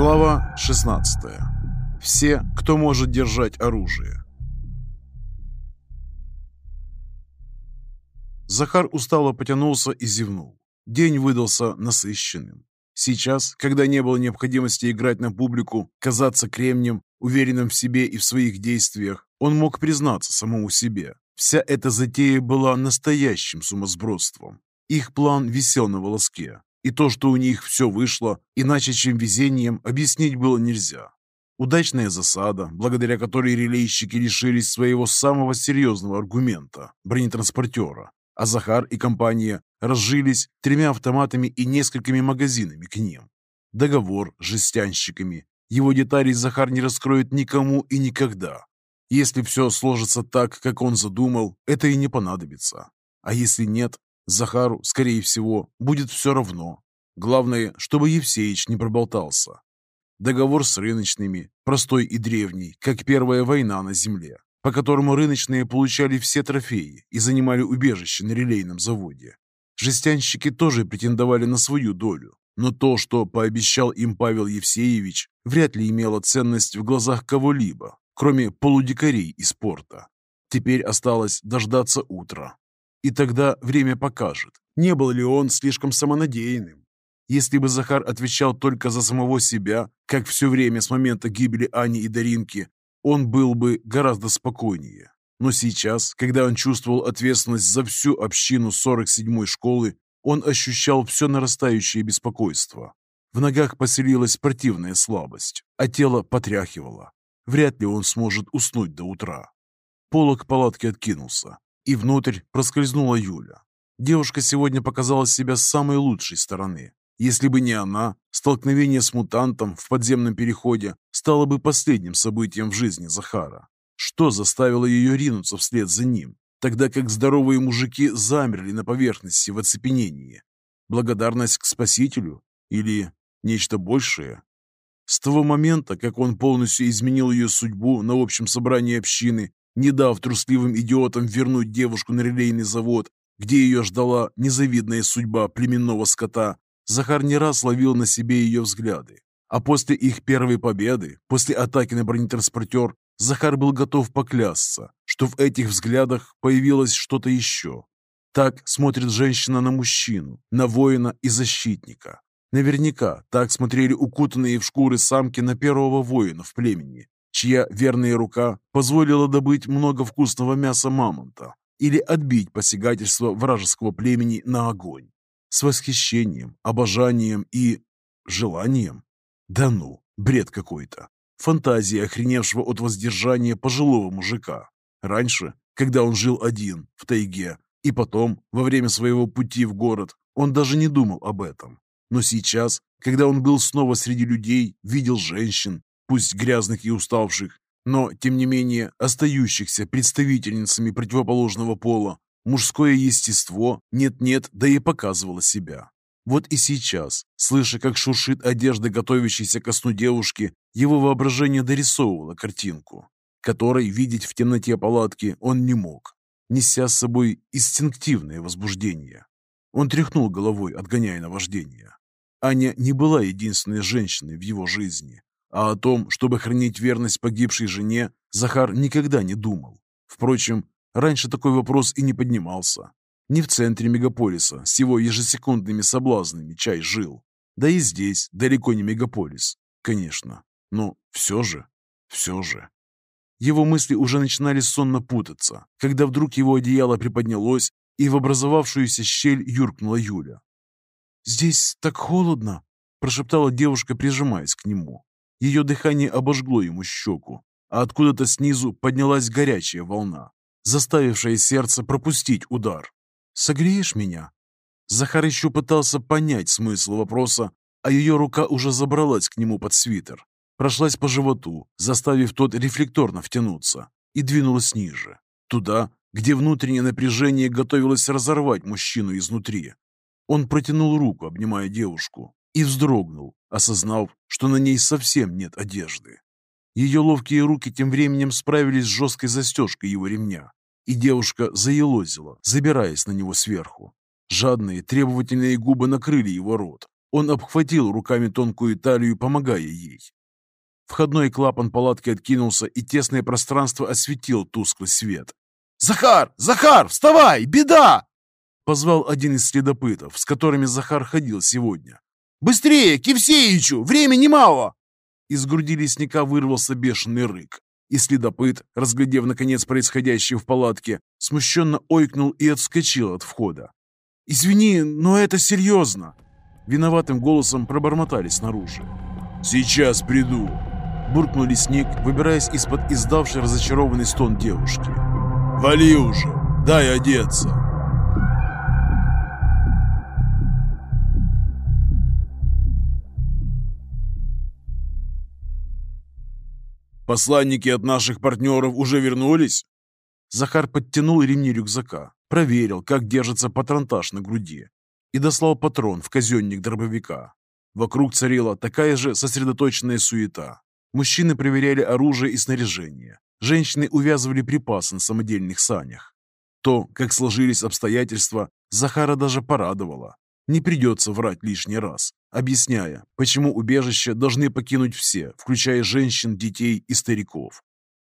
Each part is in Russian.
Глава 16. Все, кто может держать оружие. Захар устало потянулся и зевнул. День выдался насыщенным. Сейчас, когда не было необходимости играть на публику, казаться кремнем, уверенным в себе и в своих действиях, он мог признаться самому себе. Вся эта затея была настоящим сумасбродством. Их план висел на волоске, и то, что у них все вышло, иначе чем везением, объяснить было нельзя. Удачная засада, благодаря которой релейщики лишились своего самого серьезного аргумента – бронетранспортера, а Захар и компания разжились тремя автоматами и несколькими магазинами к ним. Договор с жестянщиками. Его детали Захар не раскроет никому и никогда. Если все сложится так, как он задумал, это и не понадобится. А если нет, Захару, скорее всего, будет все равно. Главное, чтобы Евсеич не проболтался. Договор с рыночными, простой и древний, как первая война на земле, по которому рыночные получали все трофеи и занимали убежище на релейном заводе. Жестянщики тоже претендовали на свою долю, но то, что пообещал им Павел Евсеевич, вряд ли имело ценность в глазах кого-либо, кроме полудикарей из порта. Теперь осталось дождаться утра, и тогда время покажет, не был ли он слишком самонадеянным. Если бы Захар отвечал только за самого себя, как все время с момента гибели Ани и Даринки, он был бы гораздо спокойнее. Но сейчас, когда он чувствовал ответственность за всю общину 47-й школы, он ощущал все нарастающее беспокойство. В ногах поселилась спортивная слабость, а тело потряхивало. Вряд ли он сможет уснуть до утра. Полок палатки откинулся и внутрь проскользнула Юля. Девушка сегодня показала себя с самой лучшей стороны. Если бы не она, столкновение с мутантом в подземном переходе стало бы последним событием в жизни Захара. Что заставило ее ринуться вслед за ним, тогда как здоровые мужики замерли на поверхности в оцепенении? Благодарность к спасителю или нечто большее? С того момента, как он полностью изменил ее судьбу на общем собрании общины, не дав трусливым идиотам вернуть девушку на релейный завод, где ее ждала незавидная судьба племенного скота, Захар не раз ловил на себе ее взгляды. А после их первой победы, после атаки на бронетранспортер, Захар был готов поклясться, что в этих взглядах появилось что-то еще. Так смотрит женщина на мужчину, на воина и защитника. Наверняка так смотрели укутанные в шкуры самки на первого воина в племени, чья верная рука позволила добыть много вкусного мяса мамонта или отбить посягательство вражеского племени на огонь. С восхищением, обожанием и... желанием? Да ну, бред какой-то. Фантазия охреневшего от воздержания пожилого мужика. Раньше, когда он жил один, в тайге, и потом, во время своего пути в город, он даже не думал об этом. Но сейчас, когда он был снова среди людей, видел женщин, пусть грязных и уставших, но, тем не менее, остающихся представительницами противоположного пола, мужское естество нет-нет, да и показывало себя. Вот и сейчас, слыша, как шуршит одежда готовящейся ко сну девушки, его воображение дорисовывало картинку, которой видеть в темноте палатки он не мог, неся с собой инстинктивное возбуждение. Он тряхнул головой, отгоняя наваждение. Аня не была единственной женщиной в его жизни, а о том, чтобы хранить верность погибшей жене, Захар никогда не думал. Впрочем, раньше такой вопрос и не поднимался. Не в центре мегаполиса с его ежесекундными соблазнами чай жил. Да и здесь далеко не мегаполис, конечно. Но все же, все же. Его мысли уже начинали сонно путаться, когда вдруг его одеяло приподнялось, и в образовавшуюся щель юркнула Юля. «Здесь так холодно!» – прошептала девушка, прижимаясь к нему. Ее дыхание обожгло ему щеку, а откуда-то снизу поднялась горячая волна, заставившая сердце пропустить удар. «Согреешь меня?» Захар еще пытался понять смысл вопроса, а ее рука уже забралась к нему под свитер, прошлась по животу, заставив тот рефлекторно втянуться, и двинулась ниже, туда, где внутреннее напряжение готовилось разорвать мужчину изнутри. Он протянул руку, обнимая девушку, и вздрогнул, осознав, что на ней совсем нет одежды. Ее ловкие руки тем временем справились с жесткой застежкой его ремня, и девушка заелозила, забираясь на него сверху. Жадные, требовательные губы накрыли его рот, Он обхватил руками тонкую талию, помогая ей. Входной клапан палатки откинулся, и тесное пространство осветил тусклый свет. «Захар! Захар! Вставай! Беда!» Позвал один из следопытов, с которыми Захар ходил сегодня. «Быстрее! К Евсеичу! Времени мало!» Из груди лесника вырвался бешеный рык. И следопыт, разглядев наконец происходящее в палатке, смущенно ойкнул и отскочил от входа. «Извини, но это серьезно!» Виноватым голосом пробормотали снаружи. «Сейчас приду!» Буркнул лесник, выбираясь из-под издавшей разочарованный стон девушки. «Вали уже! Дай одеться!» «Посланники от наших партнеров уже вернулись?» Захар подтянул ремни рюкзака, проверил, как держится патронтаж на груди и дослал патрон в казенник дробовика. Вокруг царила такая же сосредоточенная суета. Мужчины проверяли оружие и снаряжение. Женщины увязывали припасы на самодельных санях. То, как сложились обстоятельства, Захара даже порадовало. Не придется врать лишний раз, объясняя, почему убежище должны покинуть все, включая женщин, детей и стариков.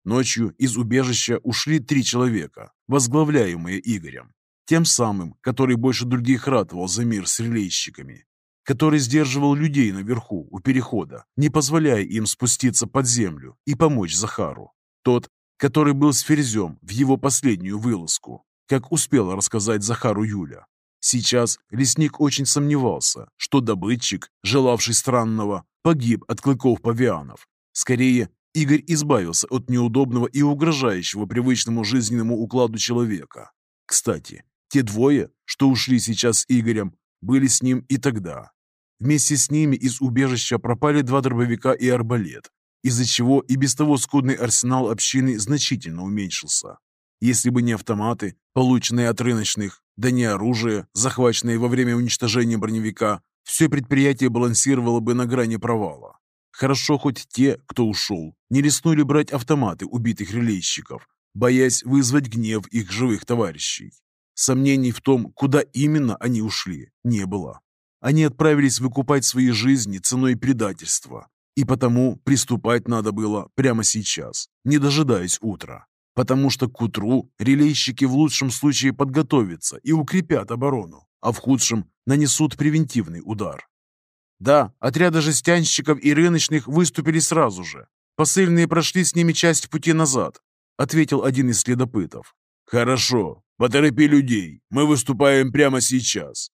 Ночью из убежища ушли три человека, возглавляемые Игорем, тем самым, который больше других ратовал за мир с релейщиками, который сдерживал людей наверху у перехода, не позволяя им спуститься под землю и помочь Захару. Тот, который был с Ферзем в его последнюю вылазку, как успела рассказать Захару Юля. Сейчас лесник очень сомневался, что добытчик, желавший странного, погиб от клыков павианов. Скорее, Игорь избавился от неудобного и угрожающего привычному жизненному укладу человека. Кстати, те двое, что ушли сейчас с Игорем, были с ним и тогда. Вместе с ними из убежища пропали два дробовика и арбалет, из-за чего и без того скудный арсенал общины значительно уменьшился. Если бы не автоматы, полученные от рыночных, да не оружие, захваченное во время уничтожения броневика, все предприятие балансировало бы на грани провала. Хорошо хоть те, кто ушел, не рискнули брать автоматы убитых релейщиков, боясь вызвать гнев их живых товарищей. Сомнений в том, куда именно они ушли, не было. Они отправились выкупать свои жизни ценой предательства, и потому приступать надо было прямо сейчас, не дожидаясь утра потому что к утру релейщики в лучшем случае подготовятся и укрепят оборону, а в худшем нанесут превентивный удар. Да, отряды жестянщиков и рыночных выступили сразу же. Посыльные прошли с ними часть пути назад, ответил один из следопытов. Хорошо, поторопи людей, мы выступаем прямо сейчас.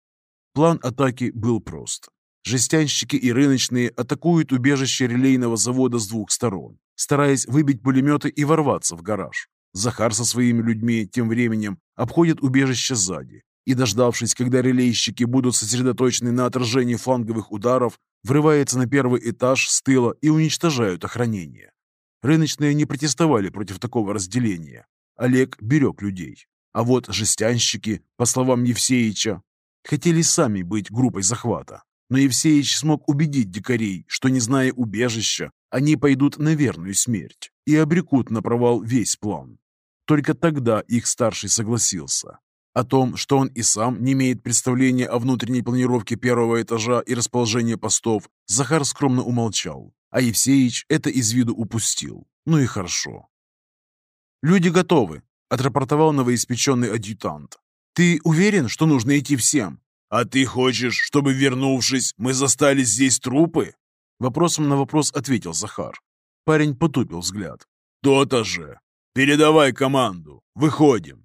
План атаки был прост. Жестянщики и рыночные атакуют убежище релейного завода с двух сторон, стараясь выбить пулеметы и ворваться в гараж. Захар со своими людьми тем временем обходит убежище сзади и, дождавшись, когда релейщики будут сосредоточены на отражении фланговых ударов, врывается на первый этаж с тыла и уничтожают охранение. Рыночные не протестовали против такого разделения. Олег берег людей. А вот жестянщики, по словам Евсеича, хотели сами быть группой захвата. Но Евсеич смог убедить дикарей, что, не зная убежища, они пойдут на верную смерть и обрекут на провал весь план. Только тогда их старший согласился. О том, что он и сам не имеет представления о внутренней планировке первого этажа и расположении постов, Захар скромно умолчал, а Евсеич это из виду упустил. Ну и хорошо. «Люди готовы», — отрапортовал новоиспеченный адъютант. «Ты уверен, что нужно идти всем?» «А ты хочешь, чтобы, вернувшись, мы застали здесь трупы?» Вопросом на вопрос ответил Захар. Парень потупил взгляд. «То-то же! «Передавай команду! Выходим!»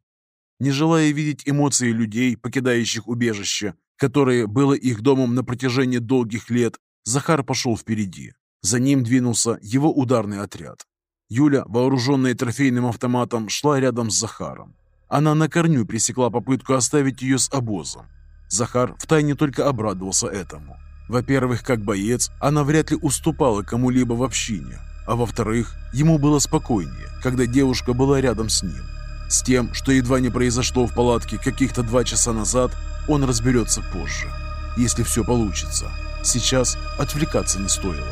Не желая видеть эмоции людей, покидающих убежище, которое было их домом на протяжении долгих лет, Захар пошел впереди. За ним двинулся его ударный отряд. Юля, вооруженная трофейным автоматом, шла рядом с Захаром. Она на корню пресекла попытку оставить ее с обозом. Захар втайне только обрадовался этому. Во-первых, как боец, она вряд ли уступала кому-либо в общине, а во-вторых, ему было спокойнее, когда девушка была рядом с ним. С тем, что едва не произошло в палатке каких-то два часа назад, он разберется позже, если все получится. Сейчас отвлекаться не стоило.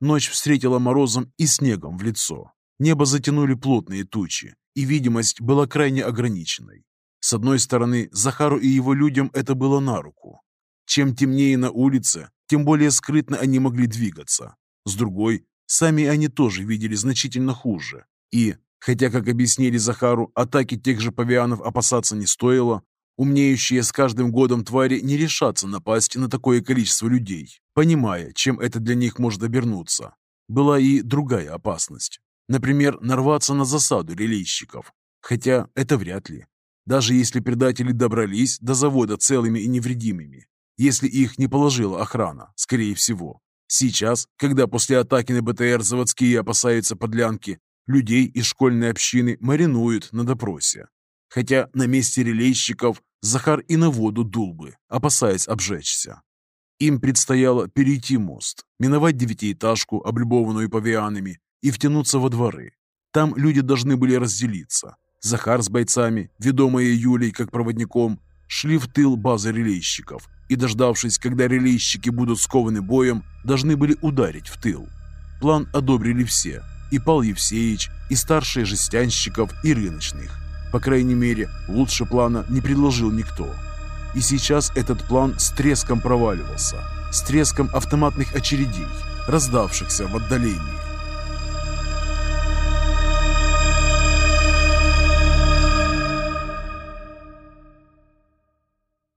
Ночь встретила морозом и снегом в лицо. Небо затянули плотные тучи, и видимость была крайне ограниченной. С одной стороны, Захару и его людям это было на руку. Чем темнее на улице, тем более скрытно они могли двигаться. С другой, сами они тоже видели значительно хуже. И, хотя, как объяснили Захару, атаки тех же павианов опасаться не стоило, умнеющие с каждым годом твари не решатся напасть на такое количество людей, понимая, чем это для них может обернуться. Была и другая опасность. Например, нарваться на засаду релейщиков. Хотя это вряд ли. Даже если предатели добрались до завода целыми и невредимыми, если их не положила охрана, скорее всего. Сейчас, когда после атаки на БТР заводские опасаются подлянки, людей из школьной общины маринуют на допросе. Хотя на месте релейщиков Захар и на воду дул бы, опасаясь обжечься. Им предстояло перейти мост, миновать девятиэтажку, облюбованную павианами, и втянуться во дворы. Там люди должны были разделиться. Захар с бойцами, ведомые Юлей как проводником, шли в тыл базы релейщиков и, дождавшись, когда релейщики будут скованы боем, должны были ударить в тыл. План одобрили все – и Пал Евсеевич, и старшие жестянщиков, и рыночных. По крайней мере, лучше плана не предложил никто. И сейчас этот план с треском проваливался, с треском автоматных очередей, раздавшихся в отдалении.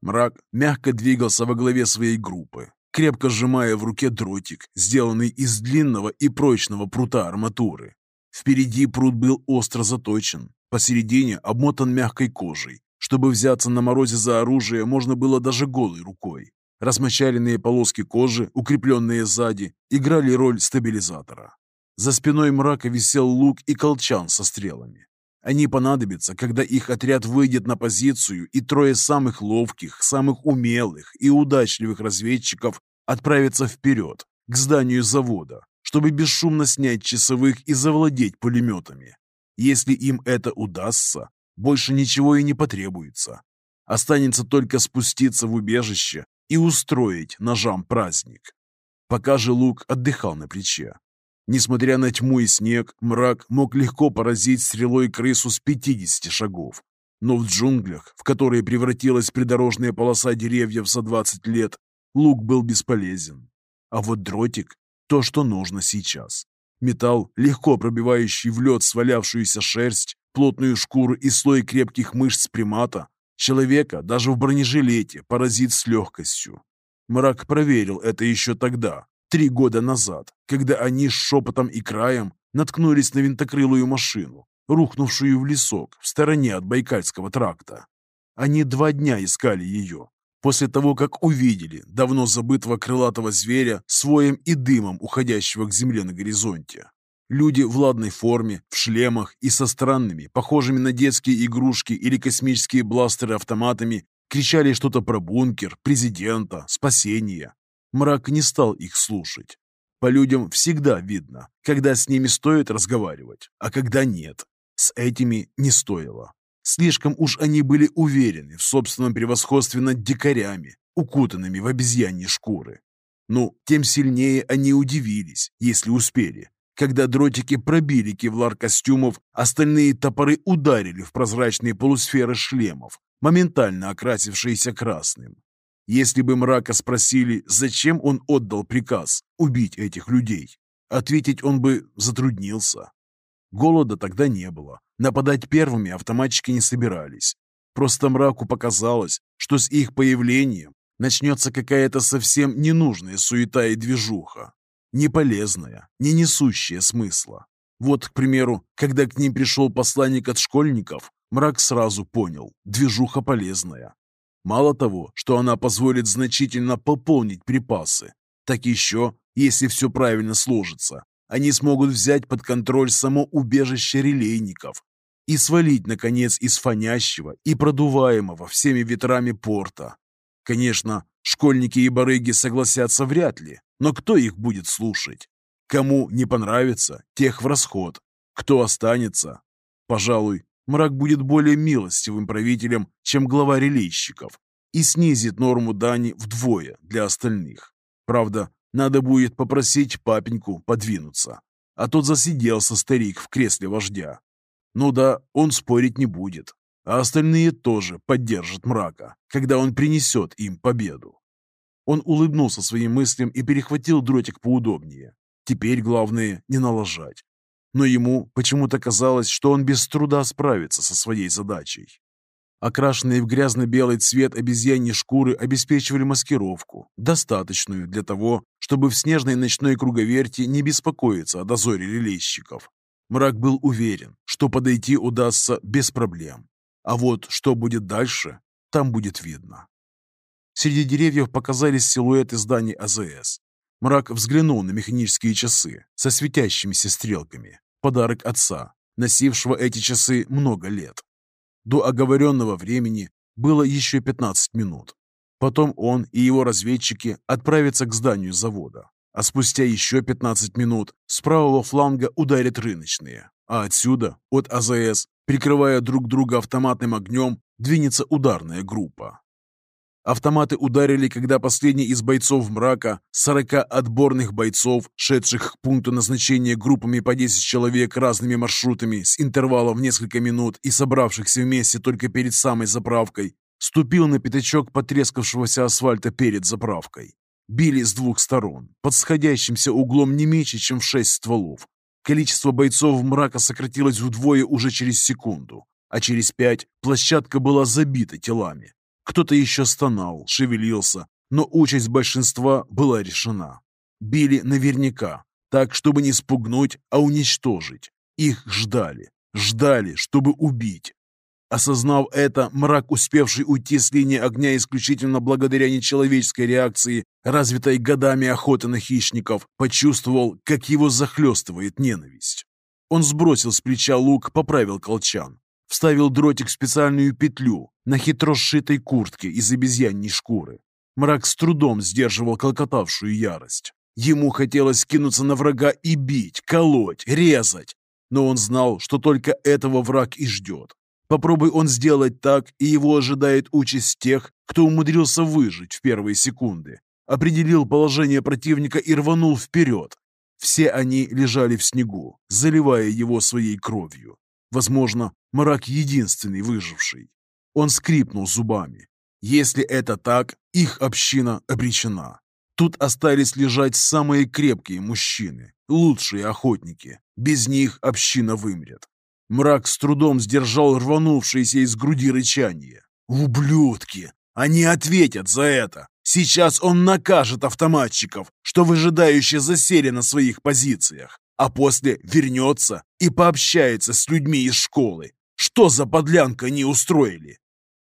Мрак мягко двигался во главе своей группы, крепко сжимая в руке дротик, сделанный из длинного и прочного прута арматуры. Впереди прут был остро заточен, посередине обмотан мягкой кожей. Чтобы взяться на морозе за оружие, можно было даже голой рукой. Размочаленные полоски кожи, укрепленные сзади, играли роль стабилизатора. За спиной мрака висел лук и колчан со стрелами. Они понадобятся, когда их отряд выйдет на позицию, и трое самых ловких, самых умелых и удачливых разведчиков отправятся вперед, к зданию завода, чтобы бесшумно снять часовых и завладеть пулеметами. Если им это удастся, больше ничего и не потребуется. Останется только спуститься в убежище и устроить ножам праздник. Пока же Лук отдыхал на плече, Несмотря на тьму и снег, мрак мог легко поразить стрелой крысу с 50 шагов. Но в джунглях, в которые превратилась придорожная полоса деревьев за 20 лет, лук был бесполезен. А вот дротик — то, что нужно сейчас. Металл, легко пробивающий в лед свалявшуюся шерсть, плотную шкуру и слой крепких мышц примата, человека даже в бронежилете поразит с легкостью. Мрак проверил это еще тогда, Три года назад, когда они шепотом и краем наткнулись на винтокрылую машину, рухнувшую в лесок в стороне от Байкальского тракта. Они два дня искали ее, после того, как увидели давно забытого крылатого зверя своим и дымом, уходящего к земле на горизонте. Люди в ладной форме, в шлемах и со странными, похожими на детские игрушки или космические бластеры автоматами, кричали что-то про бункер, президента, спасение. Мрак не стал их слушать. По людям всегда видно, когда с ними стоит разговаривать, а когда нет. С этими не стоило. Слишком уж они были уверены в собственном превосходстве над дикарями, укутанными в обезьяньи шкуры. Ну, тем сильнее они удивились, если успели. Когда дротики пробили кевлар костюмов, остальные топоры ударили в прозрачные полусферы шлемов, моментально окрасившиеся красным. Если бы мрака спросили, зачем он отдал приказ убить этих людей, ответить он бы затруднился. Голода тогда не было. Нападать первыми автоматчики не собирались. Просто мраку показалось, что с их появлением начнется какая-то совсем ненужная суета и движуха. Не полезная, не несущая смысла. Вот, к примеру, когда к ним пришел посланник от школьников, мрак сразу понял – движуха полезная. Мало того, что она позволит значительно пополнить припасы, так еще, если все правильно сложится, они смогут взять под контроль само убежище релейников и свалить, наконец, из фонящего и продуваемого всеми ветрами порта. Конечно, школьники и барыги согласятся вряд ли, но кто их будет слушать? Кому не понравится, тех в расход. Кто останется? Пожалуй, мрак будет более милостивым правителем, чем глава релейщиков, и снизит норму дани вдвое для остальных. Правда, надо будет попросить папеньку подвинуться. а тот засиделся старик в кресле вождя. Ну да, он спорить не будет, а остальные тоже поддержат мрака, когда он принесет им победу. Он улыбнулся своим мыслям и перехватил дротик поудобнее. Теперь главное не налажать. Но ему почему-то казалось, что он без труда справится со своей задачей. Окрашенные в грязно-белый цвет обезьяньи шкуры обеспечивали маскировку, достаточную для того, чтобы в снежной ночной круговерти не беспокоиться о дозоре релейщиков. Мрак был уверен, что подойти удастся без проблем. А вот что будет дальше, там будет видно. Среди деревьев показались силуэты зданий АЗС. Мрак взглянул на механические часы со светящимися стрелками. Подарок отца, носившего эти часы много лет. До оговоренного времени было еще 15 минут. Потом он и его разведчики отправятся к зданию завода. А спустя еще 15 минут с правого фланга ударят рыночные. А отсюда, от АЗС, прикрывая друг друга автоматным огнем, двинется ударная группа. Автоматы ударили, когда последний из бойцов мрака, 40 отборных бойцов, шедших к пункту назначения группами по 10 человек разными маршрутами с интервалом в несколько минут и собравшихся вместе только перед самой заправкой, ступил на пятачок потрескавшегося асфальта перед заправкой. Били с двух сторон, под сходящимся углом не меньше, чем в шесть стволов. Количество бойцов мрака сократилось вдвое уже через секунду, а через пять площадка была забита телами. Кто-то еще стонал, шевелился, но участь большинства была решена. Били наверняка, так, чтобы не спугнуть, а уничтожить. Их ждали, ждали, чтобы убить. Осознав это, мрак, успевший уйти с линии огня исключительно благодаря нечеловеческой реакции, развитой годами охоты на хищников, почувствовал, как его захлестывает ненависть. Он сбросил с плеча лук, поправил колчан. Вставил дротик в специальную петлю на хитро сшитой куртке из обезьяньей шкуры. Мрак с трудом сдерживал колкотавшую ярость. Ему хотелось кинуться на врага и бить, колоть, резать. Но он знал, что только этого враг и ждет. Попробуй он сделать так, и его ожидает участь тех, кто умудрился выжить в первые секунды. Определил положение противника и рванул вперед. Все они лежали в снегу, заливая его своей кровью. Возможно, мрак единственный выживший. Он скрипнул зубами. Если это так, их община обречена. Тут остались лежать самые крепкие мужчины, лучшие охотники. Без них община вымрет. Мрак с трудом сдержал рванувшееся из груди рычание. «Ублюдки! Они ответят за это! Сейчас он накажет автоматчиков, что выжидающе засели на своих позициях а после вернется и пообщается с людьми из школы. Что за подлянка они устроили?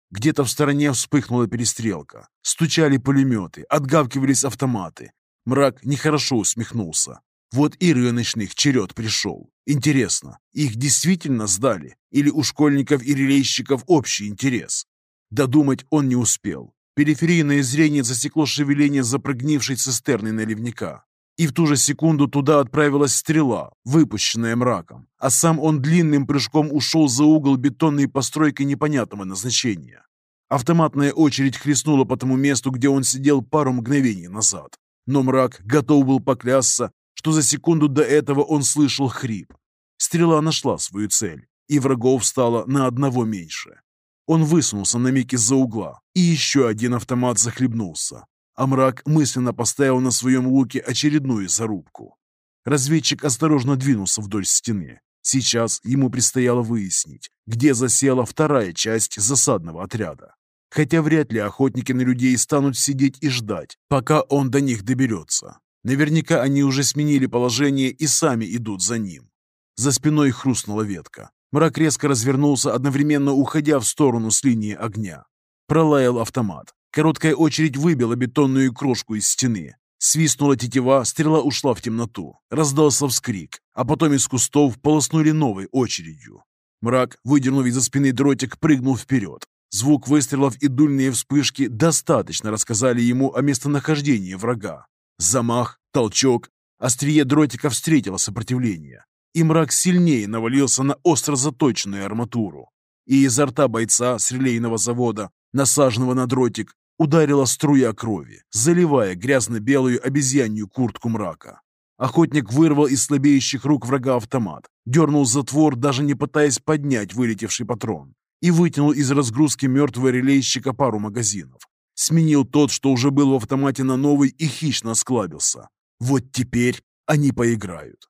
Где-то в стороне вспыхнула перестрелка. Стучали пулеметы, отгавкивались автоматы. Мрак нехорошо усмехнулся. Вот и рыночных черед пришел. Интересно, их действительно сдали? Или у школьников и релейщиков общий интерес? Додумать он не успел. Периферийное зрение засекло шевеление запрогнившей цистерны наливника. И в ту же секунду туда отправилась стрела, выпущенная мраком, а сам он длинным прыжком ушел за угол бетонной постройки непонятного назначения. Автоматная очередь хлестнула по тому месту, где он сидел пару мгновений назад. Но мрак готов был поклясться, что за секунду до этого он слышал хрип. Стрела нашла свою цель, и врагов стало на одного меньше. Он высунулся на миг из-за угла, и еще один автомат захлебнулся а мрак мысленно поставил на своем луке очередную зарубку. Разведчик осторожно двинулся вдоль стены. Сейчас ему предстояло выяснить, где засела вторая часть засадного отряда. Хотя вряд ли охотники на людей станут сидеть и ждать, пока он до них доберется. Наверняка они уже сменили положение и сами идут за ним. За спиной хрустнула ветка. Мрак резко развернулся, одновременно уходя в сторону с линии огня. Пролаял автомат. Короткая очередь выбила бетонную крошку из стены. Свистнула тетива, стрела ушла в темноту. Раздался вскрик, а потом из кустов полоснули новой очередью. Мрак, выдернув из-за спины дротик, прыгнул вперед. Звук выстрелов и дульные вспышки достаточно рассказали ему о местонахождении врага. Замах, толчок, острие дротика встретило сопротивление, и мрак сильнее навалился на остро заточенную арматуру. И изо рта бойца с релейного завода, насаженного на дротик, ударила струя крови, заливая грязно-белую обезьянью куртку мрака. Охотник вырвал из слабеющих рук врага автомат, дернул затвор, даже не пытаясь поднять вылетевший патрон, и вытянул из разгрузки мертвого релейщика пару магазинов. Сменил тот, что уже был в автомате на новый, и хищно осклабился. Вот теперь они поиграют.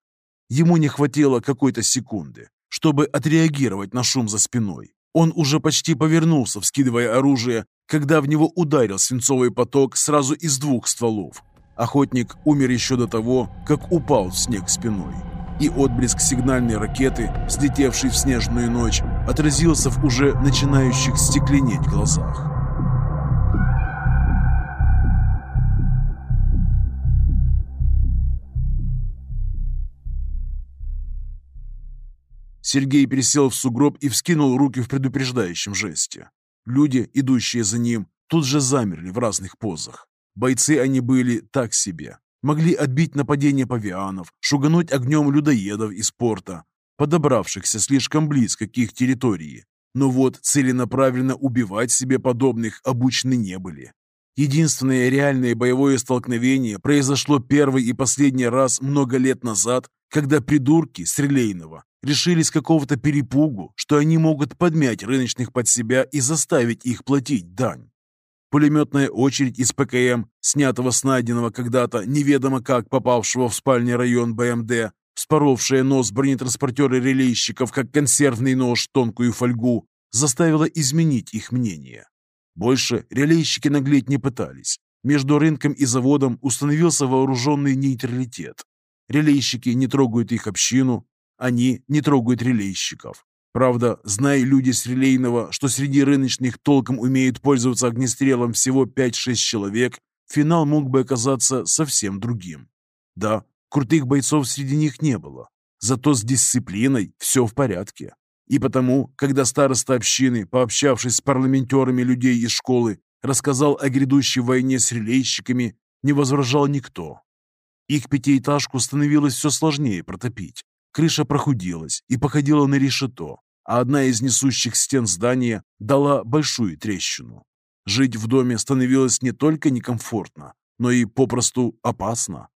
Ему не хватило какой-то секунды, чтобы отреагировать на шум за спиной. Он уже почти повернулся, вскидывая оружие, когда в него ударил свинцовый поток сразу из двух стволов. Охотник умер еще до того, как упал в снег спиной. И отблеск сигнальной ракеты, взлетевшей в снежную ночь, отразился в уже начинающих стекленеть глазах. Сергей пересел в сугроб и вскинул руки в предупреждающем жесте. Люди, идущие за ним, тут же замерли в разных позах. Бойцы они были так себе. Могли отбить нападение павианов, шугануть огнем людоедов из порта, подобравшихся слишком близко к их территории. Но вот целенаправленно убивать себе подобных обучены не были. Единственное реальное боевое столкновение произошло первый и последний раз много лет назад, когда придурки с Релейного решили с какого-то перепугу, что они могут подмять рыночных под себя и заставить их платить дань. Пулеметная очередь из ПКМ, снятого с найденного когда-то неведомо как попавшего в спальный район БМД, споровшая нос бронетранспортера релейщиков, как консервный нож тонкую фольгу, заставила изменить их мнение. Больше релейщики наглеть не пытались. Между рынком и заводом установился вооруженный нейтралитет. Релейщики не трогают их общину, они не трогают релейщиков. Правда, зная люди с релейного, что среди рыночных толком умеют пользоваться огнестрелом всего 5-6 человек, финал мог бы оказаться совсем другим. Да, крутых бойцов среди них не было, зато с дисциплиной все в порядке. И потому, когда староста общины, пообщавшись с парламентерами людей из школы, рассказал о грядущей войне с релейщиками, не возражал никто. Их пятиэтажку становилось все сложнее протопить. Крыша прохудилась и походила на решето, а одна из несущих стен здания дала большую трещину. Жить в доме становилось не только некомфортно, но и попросту опасно.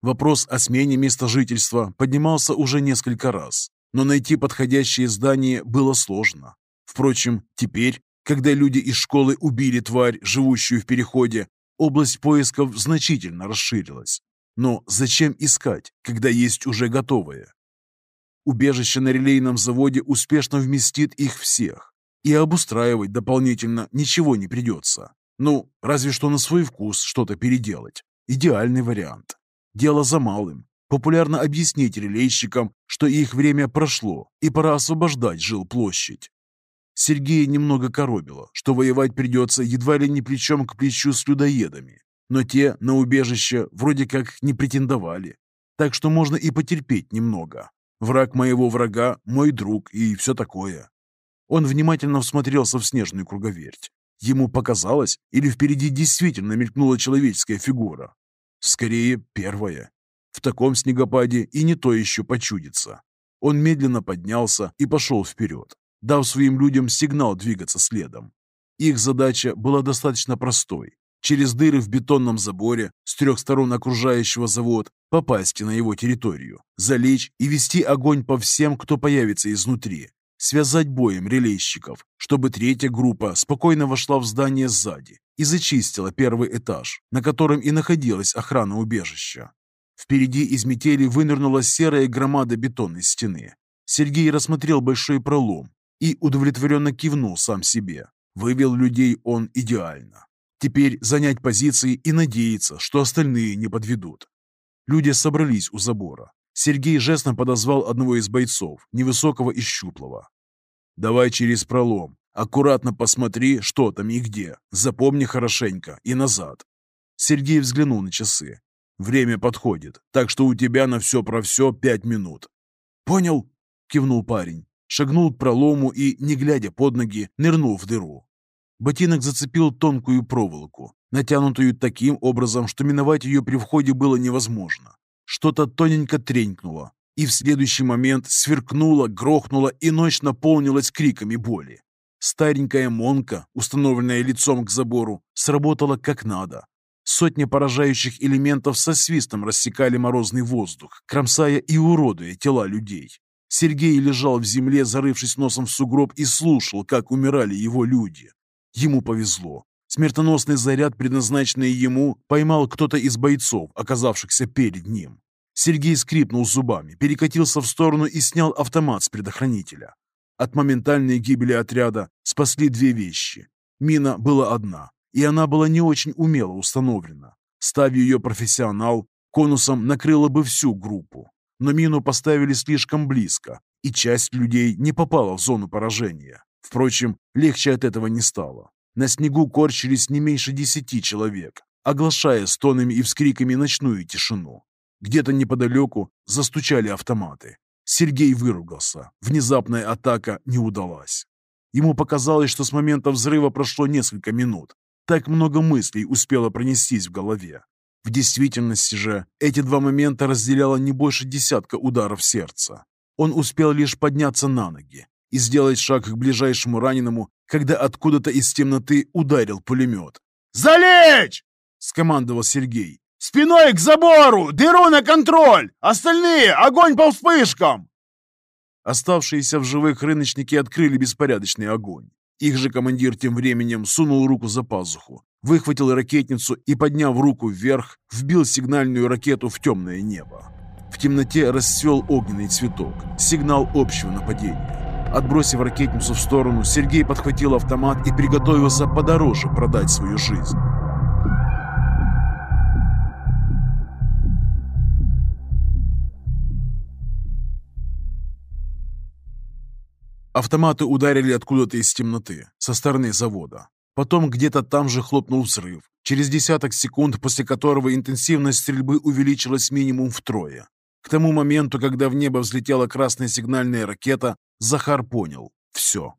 Вопрос о смене места жительства поднимался уже несколько раз, но найти подходящее здание было сложно. Впрочем, теперь, когда люди из школы убили тварь, живущую в переходе, область поисков значительно расширилась. Но зачем искать, когда есть уже готовое? Убежище на релейном заводе успешно вместит их всех, и обустраивать дополнительно ничего не придется. Ну, разве что на свой вкус что-то переделать. Идеальный вариант. Дело за малым. Популярно объяснить релейщикам, что их время прошло, и пора освобождать жилплощадь. Сергея немного коробило, что воевать придется едва ли не плечом к плечу с людоедами, но те на убежище вроде как не претендовали, так что можно и потерпеть немного. Враг моего врага – мой друг и все такое. Он внимательно всмотрелся в снежную круговерть. Ему показалось, или впереди действительно мелькнула человеческая фигура? Скорее, первая. В таком снегопаде и не то еще почудится. Он медленно поднялся и пошел вперед, дав своим людям сигнал двигаться следом. Их задача была достаточно простой через дыры в бетонном заборе с трех сторон окружающего завод попасть на его территорию, залечь и вести огонь по всем, кто появится изнутри, связать боем релейщиков, чтобы третья группа спокойно вошла в здание сзади и зачистила первый этаж, на котором и находилась охрана убежища. Впереди из метели вынырнула серая громада бетонной стены. Сергей рассмотрел большой пролом и удовлетворенно кивнул сам себе. Вывел людей он идеально. Теперь занять позиции и надеяться, что остальные не подведут. Люди собрались у забора. Сергей жестом подозвал одного из бойцов, невысокого и щуплого. «Давай через пролом. Аккуратно посмотри, что там и где. Запомни хорошенько и назад». Сергей взглянул на часы. «Время подходит, так что у тебя на все про все пять минут». «Понял?» — кивнул парень. Шагнул к пролому и, не глядя под ноги, нырнул в дыру. Ботинок зацепил тонкую проволоку, натянутую таким образом, что миновать ее при входе было невозможно. Что-то тоненько тренькнуло, и в следующий момент сверкнуло, грохнуло, и ночь наполнилась криками боли. Старенькая монка, установленная лицом к забору, сработала как надо. Сотни поражающих элементов со свистом рассекали морозный воздух, кромсая и уродуя тела людей. Сергей лежал в земле, зарывшись носом в сугроб, и слушал, как умирали его люди. Ему повезло. Смертоносный заряд, предназначенный ему, поймал кто-то из бойцов, оказавшихся перед ним. Сергей скрипнул зубами, перекатился в сторону и снял автомат с предохранителя. От моментальной гибели отряда спасли две вещи. Мина была одна, и она была не очень умело установлена. Ставь ее профессионал, конусом накрыла бы всю группу. Но мину поставили слишком близко, и часть людей не попала в зону поражения. Впрочем, легче от этого не стало. На снегу корчились не меньше десяти человек, оглашая стонами и вскриками ночную тишину. Где-то неподалеку застучали автоматы. Сергей выругался. Внезапная атака не удалась. Ему показалось, что с момента взрыва прошло несколько минут. Так много мыслей успело пронестись в голове. В действительности же эти два момента разделяло не больше десятка ударов сердца. Он успел лишь подняться на ноги и сделать шаг к ближайшему раненому, когда откуда-то из темноты ударил пулемет. «Залечь!» — скомандовал Сергей. «Спиной к забору! Дыру на контроль! Остальные — огонь по вспышкам!» Оставшиеся в живых рыночники открыли беспорядочный огонь. Их же командир тем временем сунул руку за пазуху, выхватил ракетницу и, подняв руку вверх, вбил сигнальную ракету в темное небо. В темноте расцвел огненный цветок, сигнал общего нападения. Отбросив ракетницу в сторону, Сергей подхватил автомат и приготовился подороже продать свою жизнь. Автоматы ударили откуда-то из темноты, со стороны завода. Потом где-то там же хлопнул взрыв, через десяток секунд, после которого интенсивность стрельбы увеличилась минимум втрое. К тому моменту, когда в небо взлетела красная сигнальная ракета, Захар понял – все.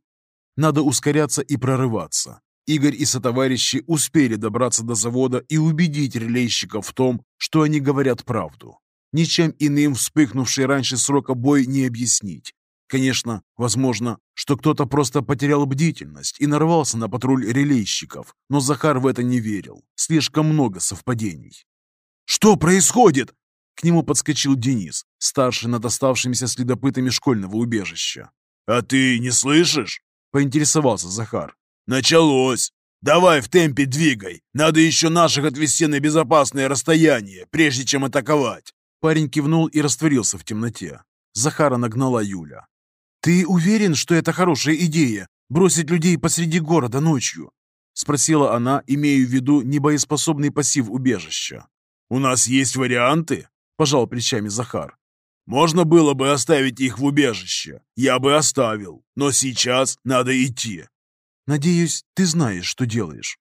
Надо ускоряться и прорываться. Игорь и сотоварищи успели добраться до завода и убедить релейщиков в том, что они говорят правду. Ничем иным вспыхнувший раньше срока бой не объяснить. Конечно, возможно, что кто-то просто потерял бдительность и нарвался на патруль релейщиков, но Захар в это не верил. Слишком много совпадений. «Что происходит?» К нему подскочил Денис, старший над оставшимися следопытами школьного убежища. «А ты не слышишь?» — поинтересовался Захар. «Началось! Давай в темпе двигай! Надо еще наших отвести на безопасное расстояние, прежде чем атаковать!» Парень кивнул и растворился в темноте. Захара нагнала Юля. «Ты уверен, что это хорошая идея — бросить людей посреди города ночью?» — спросила она, имея в виду небоеспособный пассив убежища. «У нас есть варианты?» — пожал плечами Захар. «Можно было бы оставить их в убежище. Я бы оставил. Но сейчас надо идти». «Надеюсь, ты знаешь, что делаешь».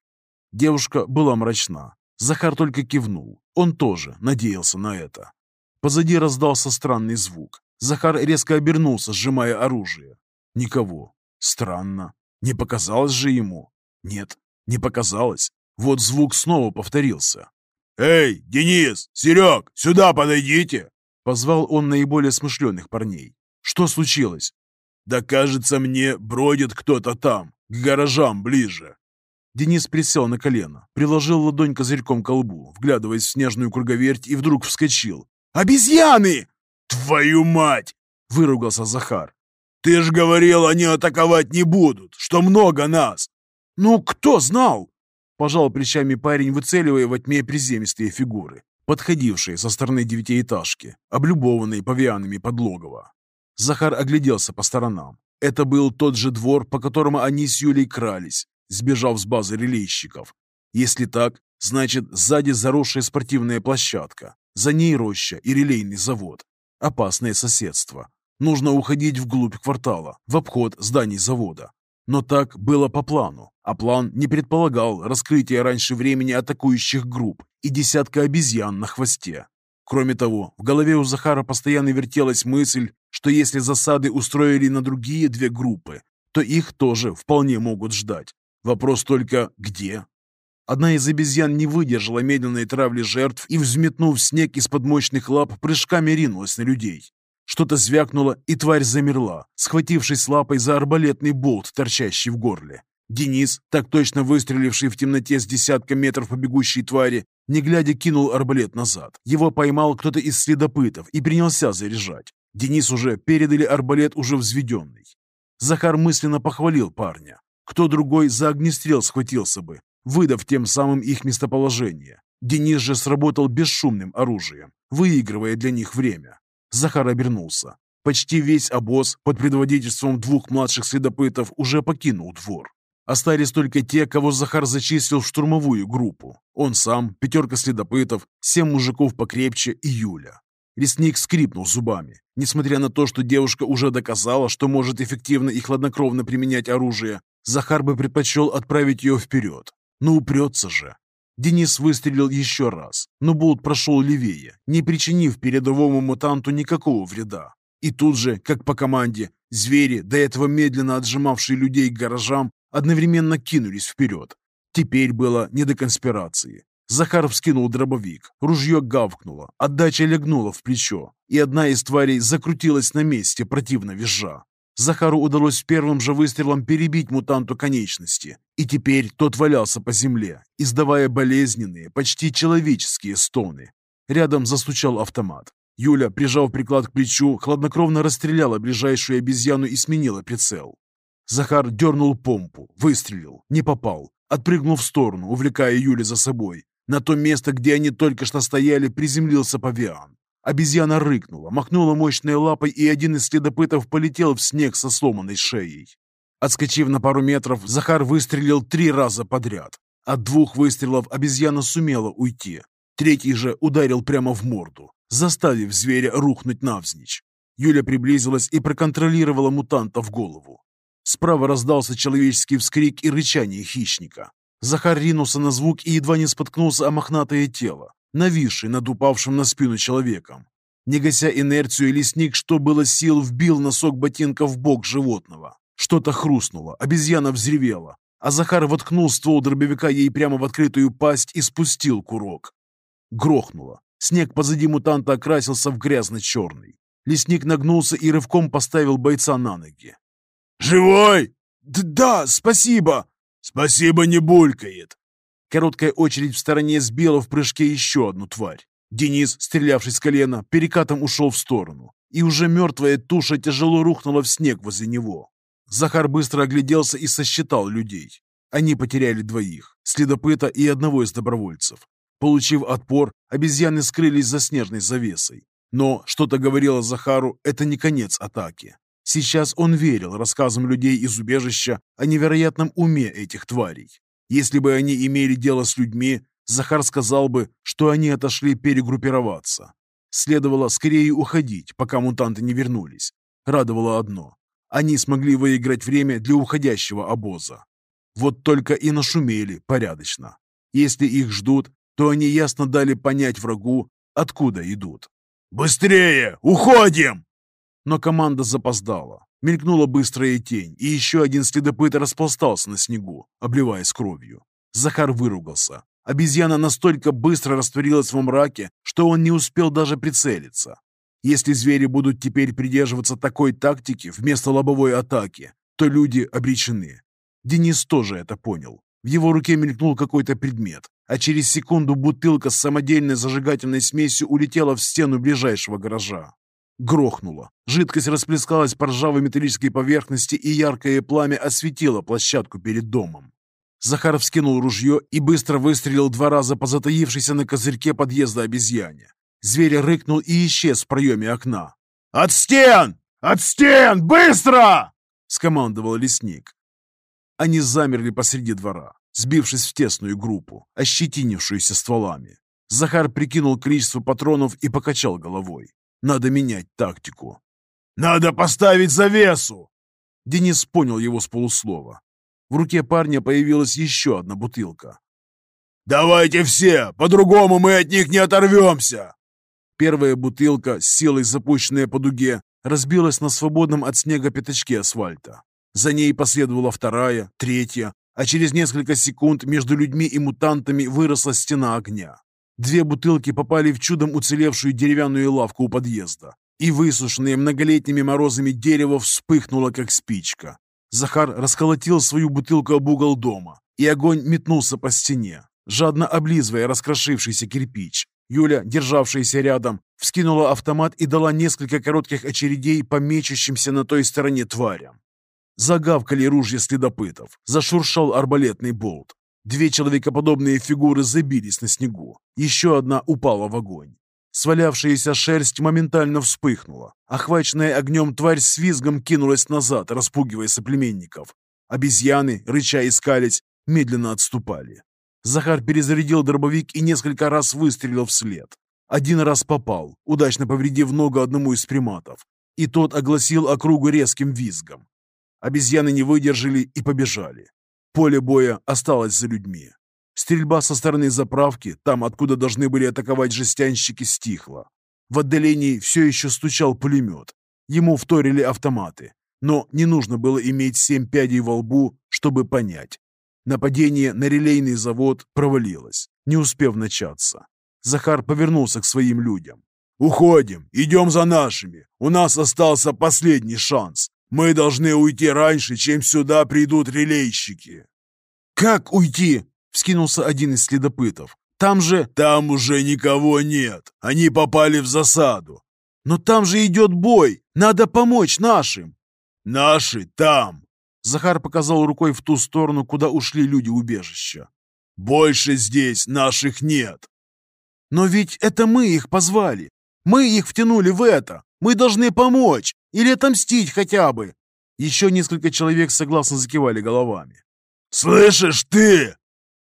Девушка была мрачна. Захар только кивнул. Он тоже надеялся на это. Позади раздался странный звук. Захар резко обернулся, сжимая оружие. Никого. Странно. Не показалось же ему? Нет, не показалось. Вот звук снова повторился. «Эй, Денис! Серег! Сюда подойдите!» Позвал он наиболее смышленых парней. «Что случилось?» «Да кажется мне, бродит кто-то там, к гаражам ближе». Денис присел на колено, приложил ладонь козырьком к колбу, вглядываясь в снежную круговерть, и вдруг вскочил. «Обезьяны!» «Твою мать!» — выругался Захар. «Ты ж говорил, они атаковать не будут, что много нас!» «Ну, кто знал?» — пожал плечами парень, выцеливая во тьме приземистые фигуры, подходившие со стороны девятиэтажки, облюбованные павианами подлогова. Захар огляделся по сторонам. Это был тот же двор, по которому они с Юлей крались, сбежав с базы релейщиков. Если так, значит, сзади заросшая спортивная площадка, за ней роща и релейный завод. Опасное соседство. Нужно уходить вглубь квартала, в обход зданий завода. Но так было по плану, а план не предполагал раскрытия раньше времени атакующих групп и десятка обезьян на хвосте. Кроме того, в голове у Захара постоянно вертелась мысль, что если засады устроили на другие две группы, то их тоже вполне могут ждать. Вопрос только где? Одна из обезьян не выдержала медленной травли жертв и, взметнув снег из-под мощных лап, прыжками ринулась на людей. Что-то звякнуло, и тварь замерла, схватившись лапой за арбалетный болт, торчащий в горле. Денис, так точно выстреливший в темноте с десятка метров по бегущей твари, не глядя кинул арбалет назад. Его поймал кто-то из следопытов и принялся заряжать. Денис уже передали арбалет уже взведенный. Захар мысленно похвалил парня. Кто другой за огнестрел схватился бы, выдав тем самым их местоположение. Денис же сработал бесшумным оружием, выигрывая для них время. Захар обернулся. Почти весь обоз под предводительством двух младших следопытов уже покинул двор. Остались только те, кого Захар зачислил в штурмовую группу. Он сам, пятерка следопытов, семь мужиков покрепче и Юля. Лесник скрипнул зубами. Несмотря на то, что девушка уже доказала, что может эффективно и хладнокровно применять оружие, Захар бы предпочел отправить ее вперед. Но упрется же. Денис выстрелил еще раз, но болт прошел левее, не причинив передовому мутанту никакого вреда. И тут же, как по команде, звери, до этого медленно отжимавшие людей к гаражам, одновременно кинулись вперед. Теперь было не до конспирации. Захар вскинул дробовик, ружье гавкнуло, отдача легнула в плечо, и одна из тварей закрутилась на месте, противно визжа. Захару удалось первым же выстрелом перебить мутанту конечности, и теперь тот валялся по земле, издавая болезненные, почти человеческие стоны. Рядом застучал автомат. Юля, прижав приклад к плечу, хладнокровно расстреляла ближайшую обезьяну и сменила прицел. Захар дернул помпу, выстрелил, не попал, отпрыгнул в сторону, увлекая Юлю за собой. На то место, где они только что стояли, приземлился павиан. Обезьяна рыкнула, махнула мощной лапой, и один из следопытов полетел в снег со сломанной шеей. Отскочив на пару метров, Захар выстрелил три раза подряд. От двух выстрелов обезьяна сумела уйти. Третий же ударил прямо в морду, заставив зверя рухнуть навзничь. Юля приблизилась и проконтролировала мутанта в голову. Справа раздался человеческий вскрик и рычание хищника. Захар ринулся на звук и едва не споткнулся о мохнатое тело, нависший над упавшим на спину человеком. Не гася инерцию, лесник, что было сил, вбил носок ботинка в бок животного. Что-то хрустнуло, обезьяна взревела, а Захар воткнул ствол дробовика ей прямо в открытую пасть и спустил курок. Грохнуло. Снег позади мутанта окрасился в грязно-черный. Лесник нагнулся и рывком поставил бойца на ноги. «Живой?» «Да, спасибо!» «Спасибо, не булькает!» Короткая очередь в стороне сбила в прыжке еще одну тварь. Денис, стрелявший с колена, перекатом ушел в сторону, и уже мертвая туша тяжело рухнула в снег возле него. Захар быстро огляделся и сосчитал людей. Они потеряли двоих, следопыта и одного из добровольцев. Получив отпор, обезьяны скрылись за снежной завесой. Но что-то говорило Захару, это не конец атаки. Сейчас он верил рассказам людей из убежища о невероятном уме этих тварей. Если бы они имели дело с людьми, Захар сказал бы, что они отошли перегруппироваться. Следовало скорее уходить, пока мутанты не вернулись. Радовало одно. Они смогли выиграть время для уходящего обоза. Вот только и нашумели порядочно. Если их ждут, то они ясно дали понять врагу, откуда идут. «Быстрее! Уходим!» Но команда запоздала. Мелькнула быстрая тень, и еще один следопыт распластался на снегу, обливаясь кровью. Захар выругался. Обезьяна настолько быстро растворилась во мраке, что он не успел даже прицелиться. Если звери будут теперь придерживаться такой тактики вместо лобовой атаки, то люди обречены. Денис тоже это понял. В его руке мелькнул какой-то предмет, а через секунду бутылка с самодельной зажигательной смесью улетела в стену ближайшего гаража. Грохнуло. Жидкость расплескалась по ржавой металлической поверхности, и яркое пламя осветило площадку перед домом. Захаров скинул ружье и быстро выстрелил два раза по затаившейся на козырьке подъезда обезьяне. Зверь рыкнул и исчез в проеме окна. «От стен! От стен! Быстро!» — скомандовал лесник. Они замерли посреди двора, сбившись в тесную группу, ощетинившуюся стволами. Захар прикинул количество патронов и покачал головой. Надо менять тактику. «Надо поставить завесу!» Денис понял его с полуслова. В руке парня появилась еще одна бутылка. «Давайте все! По-другому мы от них не оторвемся!» Первая бутылка, с силой запущенная по дуге, разбилась на свободном от снега пятачке асфальта. За ней последовала вторая, третья, а через несколько секунд между людьми и мутантами выросла стена огня. Две бутылки попали в чудом уцелевшую деревянную лавку у подъезда, и высушенное многолетними морозами дерево вспыхнуло, как спичка. Захар расколотил свою бутылку об угол дома, и огонь метнулся по стене, жадно облизывая раскрошившийся кирпич. Юля, державшаяся рядом, вскинула автомат и дала несколько коротких очередей по мечущимся на той стороне тварям. Загавкали ружья следопытов, зашуршал арбалетный болт. Две человекоподобные фигуры забились на снегу, еще одна упала в огонь. Свалявшаяся шерсть моментально вспыхнула. Охваченная огнем тварь с визгом кинулась назад, распугивая соплеменников. Обезьяны, рыча и скались, медленно отступали. Захар перезарядил дробовик и несколько раз выстрелил вслед. Один раз попал, удачно повредив ногу одному из приматов, и тот огласил округу резким визгом. Обезьяны не выдержали и побежали. Поле боя осталось за людьми. Стрельба со стороны заправки, там, откуда должны были атаковать жестянщики, стихла. В отдалении все еще стучал пулемет. Ему вторили автоматы. Но не нужно было иметь семь пядей во лбу, чтобы понять. Нападение на релейный завод провалилось, не успев начаться. Захар повернулся к своим людям. «Уходим! Идем за нашими! У нас остался последний шанс! Мы должны уйти раньше, чем сюда придут релейщики!» «Как уйти?» — вскинулся один из следопытов. «Там же...» «Там уже никого нет! Они попали в засаду!» «Но там же идет бой! Надо помочь нашим!» «Наши там! Захар показал рукой в ту сторону, куда ушли люди убежища. «Больше здесь наших нет!» «Но ведь это мы их позвали! Мы их втянули в это! Мы должны помочь! Или отомстить хотя бы!» Еще несколько человек согласно закивали головами. «Слышишь ты!»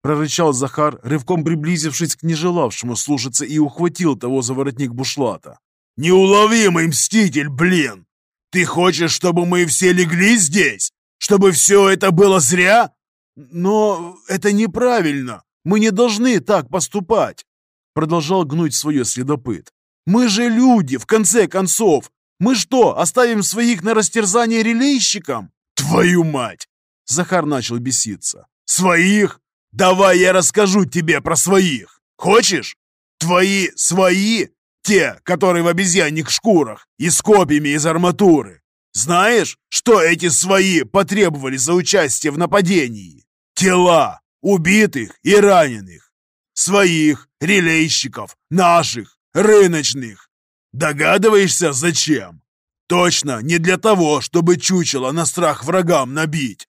Прорычал Захар, рывком приблизившись к нежелавшему слушаться и ухватил того за воротник бушлата. «Неуловимый мститель, блин! Ты хочешь, чтобы мы все легли здесь? Чтобы все это было зря? Но это неправильно. Мы не должны так поступать. Продолжал гнуть свое следопыт. Мы же люди, в конце концов. Мы что, оставим своих на растерзание релейщикам? Твою мать! Захар начал беситься. Своих? Давай я расскажу тебе про своих. Хочешь? Твои свои? Те, которые в обезьянных шкурах и с копьями из арматуры. Знаешь, что эти свои потребовали за участие в нападении? Тела убитых и раненых. Своих, релейщиков, наших, рыночных. Догадываешься, зачем? Точно не для того, чтобы чучело на страх врагам набить.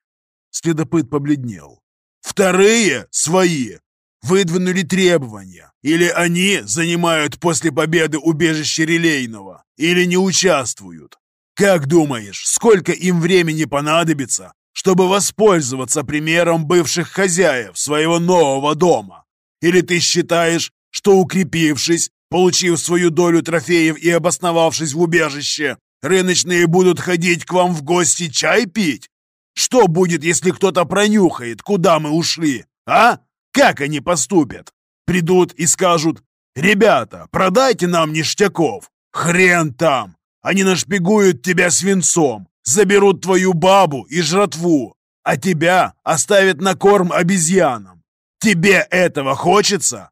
Следопыт побледнел. Вторые, свои, выдвинули требования. Или они занимают после победы убежище релейного, или не участвуют. Как думаешь, сколько им времени понадобится, чтобы воспользоваться примером бывших хозяев своего нового дома? Или ты считаешь, что укрепившись, получив свою долю трофеев и обосновавшись в убежище, рыночные будут ходить к вам в гости чай пить? Что будет, если кто-то пронюхает, куда мы ушли, а? Как они поступят? Придут и скажут, «Ребята, продайте нам ништяков!» Хрен там! Они нашпигуют тебя свинцом, заберут твою бабу и жратву, а тебя оставят на корм обезьянам. Тебе этого хочется?»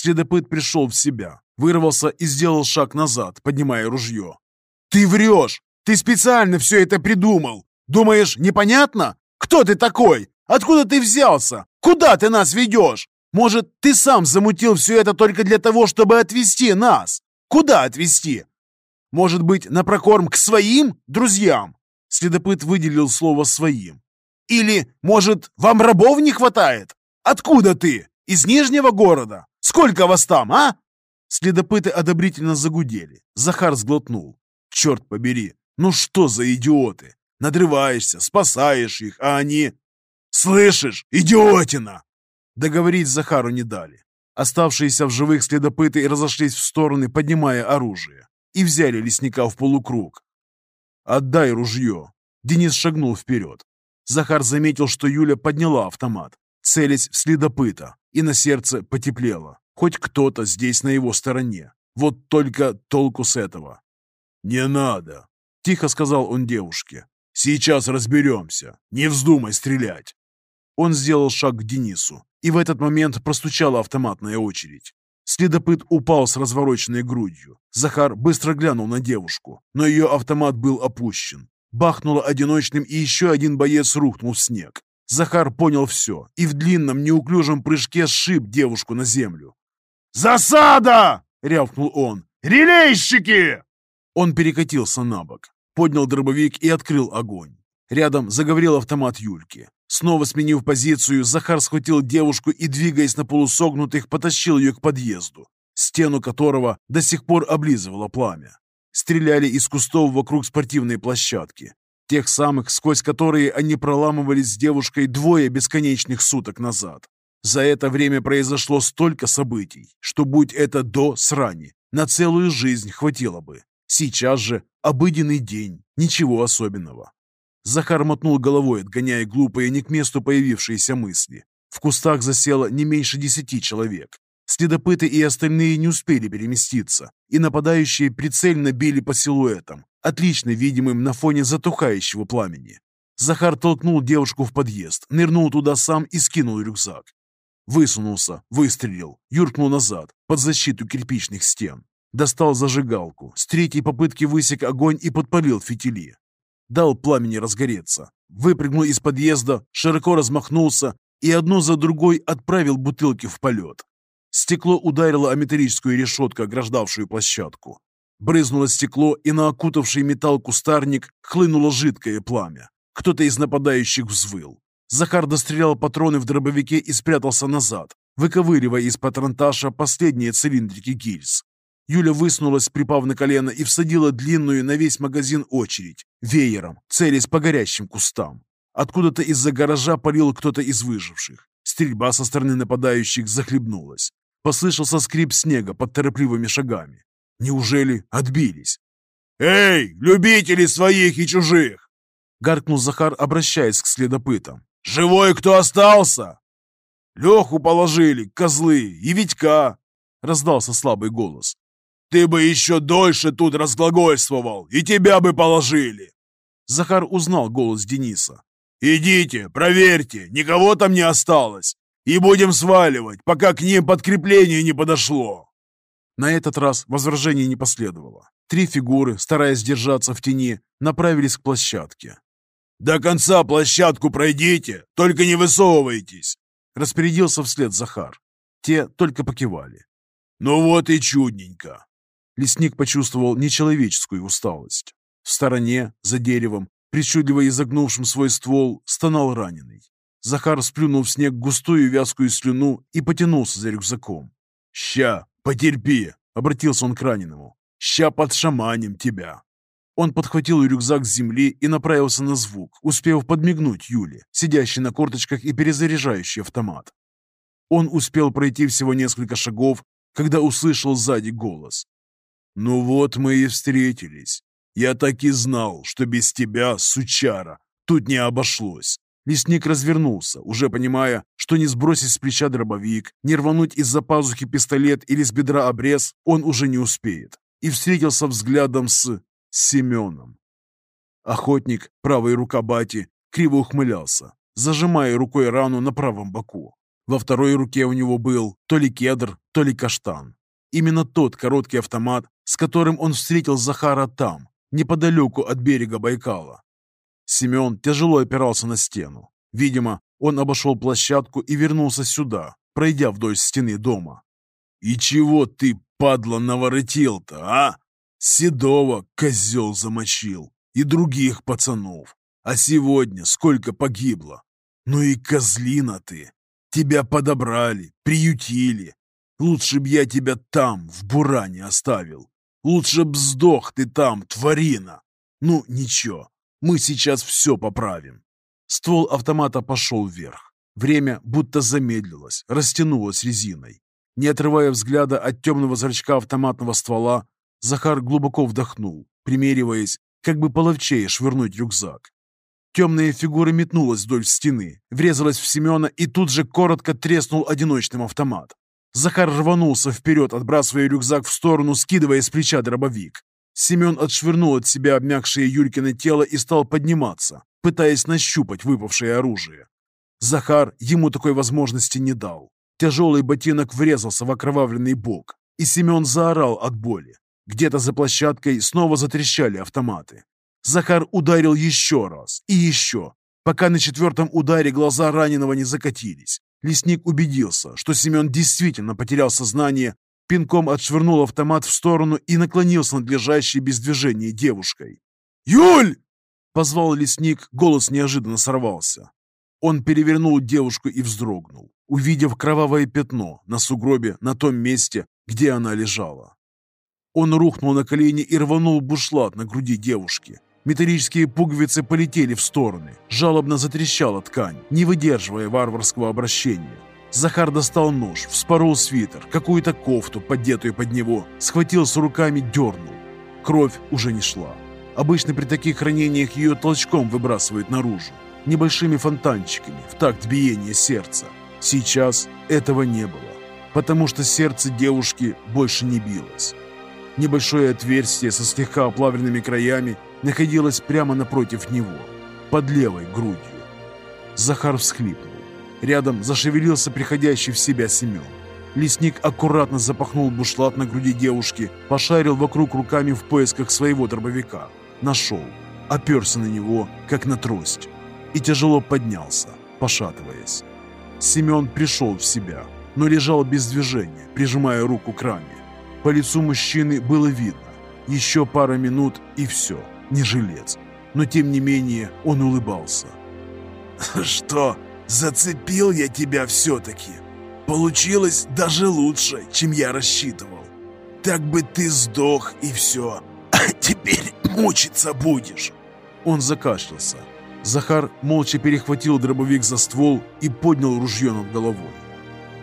Следопыт пришел в себя, вырвался и сделал шаг назад, поднимая ружье. «Ты врешь! Ты специально все это придумал! Думаешь, непонятно? Кто ты такой? Откуда ты взялся? Куда ты нас ведешь? Может, ты сам замутил все это только для того, чтобы отвезти нас? Куда отвезти? Может быть, на прокорм к своим друзьям?» Следопыт выделил слово «своим». «Или, может, вам рабов не хватает? Откуда ты? Из Нижнего города? Сколько вас там, а?» Следопыты одобрительно загудели. Захар сглотнул. «Черт побери, ну что за идиоты? Надрываешься, спасаешь их, а они...» «Слышишь, идиотина!» Договорить Захару не дали. Оставшиеся в живых следопыты разошлись в стороны, поднимая оружие и взяли лесника в полукруг. «Отдай ружье!» Денис шагнул вперед. Захар заметил, что Юля подняла автомат, целясь в следопыта, и на сердце потеплело. Хоть кто-то здесь на его стороне. Вот только толку с этого. «Не надо!» — тихо сказал он девушке. «Сейчас разберемся. Не вздумай стрелять!» Он сделал шаг к Денису, и в этот момент простучала автоматная очередь. Следопыт упал с развороченной грудью. Захар быстро глянул на девушку, но ее автомат был опущен. Бахнуло одиночным, и еще один боец рухнул в снег. Захар понял все и в длинном неуклюжем прыжке сшиб девушку на землю. «Засада!» — рявкнул он. «Релейщики!» Он перекатился на бок, поднял дробовик и открыл огонь. Рядом заговорил автомат Юльки. Снова сменив позицию, Захар схватил девушку и, двигаясь на полусогнутых, потащил ее к подъезду, стену которого до сих пор облизывало пламя. Стреляли из кустов вокруг спортивной площадки, тех самых, сквозь которые они проламывались с девушкой двое бесконечных суток назад. За это время произошло столько событий, что будь это до срани, на целую жизнь хватило бы. Сейчас же обыденный день, ничего особенного. Захар мотнул головой, отгоняя глупые, не к месту появившиеся мысли. В кустах засело не меньше десяти человек. Следопыты и остальные не успели переместиться, и нападающие прицельно били по силуэтам, отлично видимым на фоне затухающего пламени. Захар толкнул девушку в подъезд, нырнул туда сам и скинул рюкзак. Высунулся, выстрелил, юркнул назад, под защиту кирпичных стен. Достал зажигалку, с третьей попытки высек огонь и подпалил фитили. Дал пламени разгореться, выпрыгнул из подъезда, широко размахнулся и одну за другой отправил бутылки в полет. Стекло ударило о металлическую решетку, ограждавшую площадку. Брызнуло стекло, и на окутавший металл кустарник хлынуло жидкое пламя. Кто-то из нападающих взвыл. Захар дострелял патроны в дробовике и спрятался назад, выковыривая из патронташа последние цилиндрики гильз. Юля высунулась, припав на колено, и всадила длинную на весь магазин очередь, веером, целясь по горящим кустам. Откуда-то из-за гаража парил кто-то из выживших. Стрельба со стороны нападающих захлебнулась. Послышался скрип снега под торопливыми шагами. Неужели отбились? «Эй, любители своих и чужих!» Гаркнул Захар, обращаясь к следопытам. «Живой кто остался?» «Леху положили, козлы, и Витька!» Раздался слабый голос. «Ты бы еще дольше тут разглагольствовал, и тебя бы положили!» Захар узнал голос Дениса. «Идите, проверьте, никого там не осталось, и будем сваливать, пока к ним подкрепление не подошло!» На этот раз возражений не последовало. Три фигуры, стараясь держаться в тени, направились к площадке. «До конца площадку пройдите, только не высовывайтесь!» Распорядился вслед Захар. Те только покивали. «Ну вот и чудненько!» Лесник почувствовал нечеловеческую усталость. В стороне, за деревом, причудливо изогнувшим свой ствол, стонал раненый. Захар сплюнул в снег густую вязкую слюну и потянулся за рюкзаком. «Ща, потерпи!» — обратился он к раненому. «Ща подшаманим тебя!» Он подхватил рюкзак с земли и направился на звук, успев подмигнуть Юле, сидящей на корточках и перезаряжающей автомат. Он успел пройти всего несколько шагов, когда услышал сзади голос. «Ну вот мы и встретились. Я так и знал, что без тебя, сучара, тут не обошлось». Лесник развернулся, уже понимая, что не сбросить с плеча дробовик, не рвануть из-за пазухи пистолет или с бедра обрез он уже не успеет, и встретился взглядом с Семеном. Охотник, правая рука бати, криво ухмылялся, зажимая рукой рану на правом боку. Во второй руке у него был то ли кедр, то ли каштан. Именно тот короткий автомат, с которым он встретил Захара там, неподалеку от берега Байкала. Семен тяжело опирался на стену. Видимо, он обошел площадку и вернулся сюда, пройдя вдоль стены дома. «И чего ты, падла, наворотил-то, а?» Седова козел замочил и других пацанов. А сегодня сколько погибло. Ну и козлина ты. Тебя подобрали, приютили. Лучше б я тебя там, в буране, оставил. Лучше б сдох ты там, тварина. Ну, ничего, мы сейчас все поправим. Ствол автомата пошел вверх. Время будто замедлилось, растянулось резиной. Не отрывая взгляда от темного зрачка автоматного ствола, Захар глубоко вдохнул, примериваясь, как бы половчее швырнуть рюкзак. Темная фигура метнулась вдоль стены, врезалась в Семена и тут же коротко треснул одиночным автомат. Захар рванулся вперед, отбрасывая рюкзак в сторону, скидывая с плеча дробовик. Семен отшвырнул от себя обмякшее Юлькино тело и стал подниматься, пытаясь нащупать выпавшее оружие. Захар ему такой возможности не дал. Тяжелый ботинок врезался в окровавленный бок, и Семен заорал от боли. Где-то за площадкой снова затрещали автоматы. Захар ударил еще раз и еще, пока на четвертом ударе глаза раненого не закатились. Лесник убедился, что Семен действительно потерял сознание, пинком отшвырнул автомат в сторону и наклонился над лежащей без движения девушкой. «Юль!» — позвал лесник, голос неожиданно сорвался. Он перевернул девушку и вздрогнул, увидев кровавое пятно на сугробе на том месте, где она лежала. Он рухнул на колени и рванул бушлат на груди девушки. Металлические пуговицы полетели в стороны. Жалобно затрещала ткань, не выдерживая варварского обращения. Захар достал нож, вспорол свитер, какую-то кофту, поддетую под него, схватился руками, дернул. Кровь уже не шла. Обычно при таких ранениях ее толчком выбрасывают наружу, небольшими фонтанчиками, в такт биения сердца. Сейчас этого не было, потому что сердце девушки больше не билось. Небольшое отверстие со слегка оплавленными краями находилось прямо напротив него, под левой грудью. Захар всхлипнул. Рядом зашевелился приходящий в себя Семен. Лесник аккуратно запахнул бушлат на груди девушки, пошарил вокруг руками в поисках своего дробовика. Нашел, оперся на него, как на трость, и тяжело поднялся, пошатываясь. Семен пришел в себя, но лежал без движения, прижимая руку к ране. По лицу мужчины было видно. Еще пара минут и все, не жилец. Но тем не менее он улыбался. «Что, зацепил я тебя все-таки? Получилось даже лучше, чем я рассчитывал. Так бы ты сдох и все. А теперь мучиться будешь». Он закашлялся. Захар молча перехватил дробовик за ствол и поднял ружье над головой.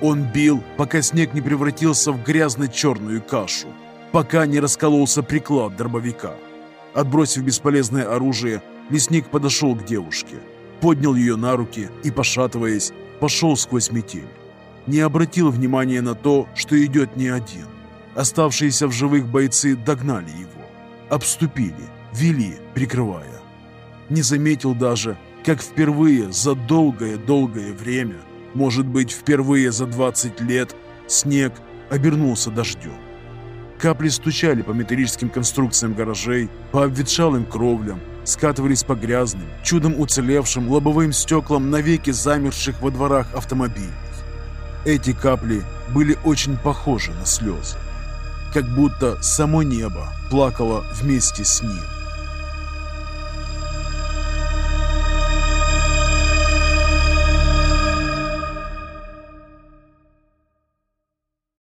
Он бил, пока снег не превратился в грязно-черную кашу, пока не раскололся приклад дробовика. Отбросив бесполезное оружие, лесник подошел к девушке, поднял ее на руки и, пошатываясь, пошел сквозь метель. Не обратил внимания на то, что идет не один. Оставшиеся в живых бойцы догнали его, обступили, вели, прикрывая. Не заметил даже, как впервые за долгое-долгое время – может быть, впервые за 20 лет снег обернулся дождем. Капли стучали по металлическим конструкциям гаражей, по обветшалым кровлям, скатывались по грязным, чудом уцелевшим лобовым стеклам навеки замерших во дворах автомобилей. Эти капли были очень похожи на слезы, как будто само небо плакало вместе с ним.